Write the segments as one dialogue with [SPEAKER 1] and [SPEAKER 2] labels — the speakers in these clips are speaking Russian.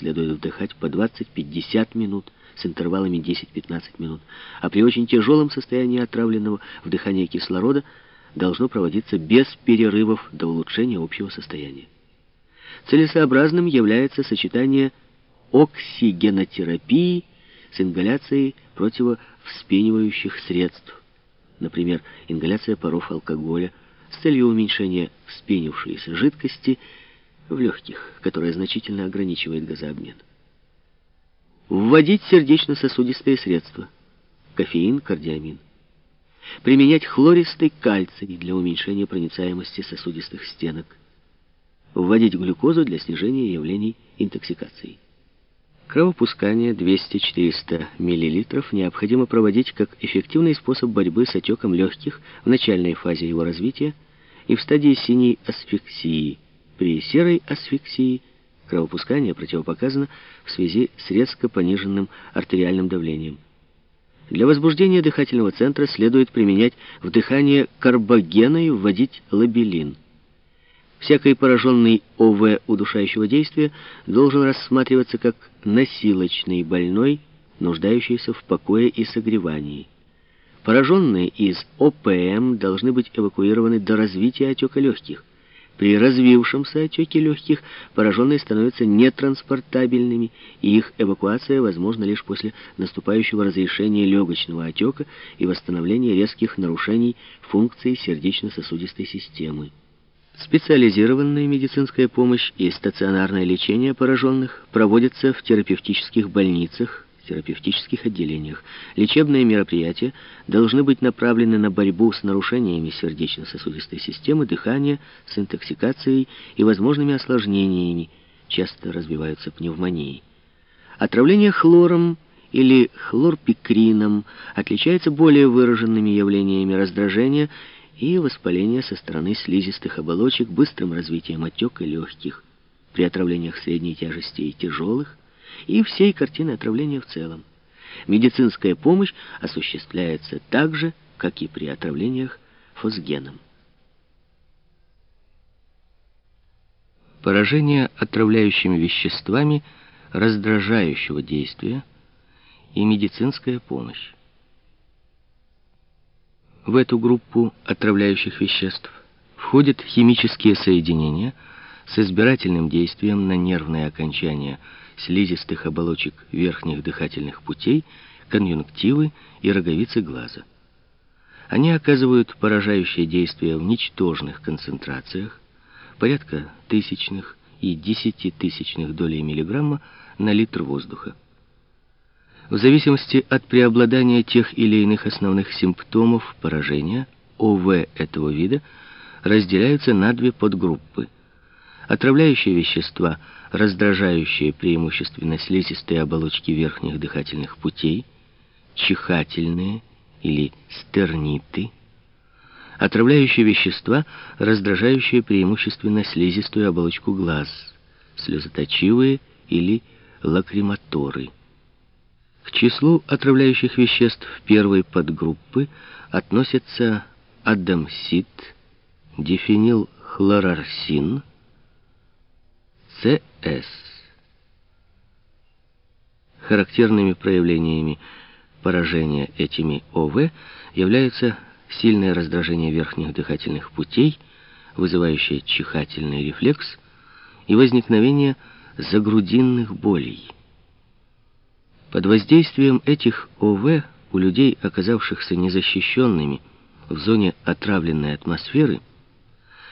[SPEAKER 1] следует вдыхать по 20-50 минут с интервалами 10-15 минут, а при очень тяжелом состоянии отравленного вдыхания кислорода должно проводиться без перерывов до улучшения общего состояния. Целесообразным является сочетание оксигенотерапии с ингаляцией противовспенивающих средств, например, ингаляция паров алкоголя, с целью уменьшения вспенившейся жидкости в легких, которая значительно ограничивает газообмен. Вводить сердечно-сосудистые средства, кофеин, кардиамин. Применять хлористый кальций для уменьшения проницаемости сосудистых стенок. Вводить глюкозу для снижения явлений интоксикации. Кровопускание 200-400 мл необходимо проводить как эффективный способ борьбы с отеком легких в начальной фазе его развития и в стадии синей асфиксии. При серой асфиксии кровопускание противопоказано в связи с резко пониженным артериальным давлением. Для возбуждения дыхательного центра следует применять вдыхание карбогена и вводить лабелин. Всякий пораженный ОВ удушающего действия должен рассматриваться как насилочный больной, нуждающийся в покое и согревании. Пораженные из ОПМ должны быть эвакуированы до развития отека легких. При развившемся отеке легких пораженные становятся нетранспортабельными, и их эвакуация возможна лишь после наступающего разрешения легочного отека и восстановления резких нарушений функции сердечно-сосудистой системы. Специализированная медицинская помощь и стационарное лечение пораженных проводятся в терапевтических больницах, терапевтических отделениях. Лечебные мероприятия должны быть направлены на борьбу с нарушениями сердечно-сосудистой системы, дыхания, с интоксикацией и возможными осложнениями, часто развиваются пневмонии. Отравление хлором или хлорпикрином отличается более выраженными явлениями раздражения и воспаление со стороны слизистых оболочек, быстрым развитием отека легких, при отравлениях средней тяжести и тяжелых, и всей картины отравления в целом. Медицинская помощь осуществляется так же, как и при отравлениях фосгеном. Поражение отравляющими веществами раздражающего действия и медицинская помощь. В эту группу отравляющих веществ входят химические соединения с избирательным действием на нервные окончания слизистых оболочек верхних дыхательных путей, конъюнктивы и роговицы глаза. Они оказывают поражающее действие в ничтожных концентрациях, порядка тысячных и десятитысячных долей миллиграмма на литр воздуха. В зависимости от преобладания тех или иных основных симптомов поражения, ОВ этого вида разделяются на две подгруппы. Отравляющие вещества, раздражающие преимущественно слизистые оболочки верхних дыхательных путей, чихательные или стерниты, отравляющие вещества, раздражающие преимущественно слизистую оболочку глаз, слезоточивые или лакриматоры. К числу отравляющих веществ первой подгруппы относятся адамсит, дифенилхлорарсин, ЦС. Характерными проявлениями поражения этими ОВ являются сильное раздражение верхних дыхательных путей, вызывающее чихательный рефлекс, и возникновение загрудинных болей. Под воздействием этих ОВ у людей, оказавшихся незащищенными в зоне отравленной атмосферы,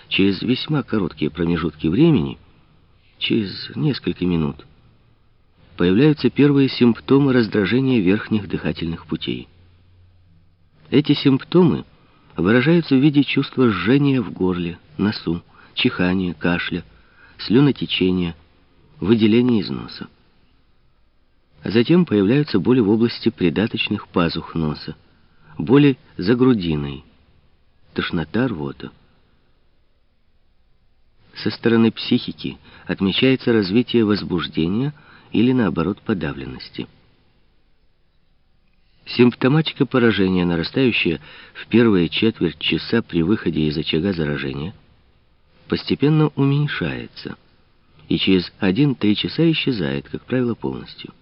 [SPEAKER 1] через весьма короткие промежутки времени, через несколько минут, появляются первые симптомы раздражения верхних дыхательных путей. Эти симптомы выражаются в виде чувства жжения в горле, носу, чихания, кашля, слюнотечения, выделения из носа. А затем появляются боли в области придаточных пазух носа, боли за грудиной, тошнота, рвота. Со стороны психики отмечается развитие возбуждения или, наоборот, подавленности. Симптоматика поражения, нарастающая в первые четверть часа при выходе из очага заражения, постепенно уменьшается – и через 1-3 часа исчезает, как правило, полностью.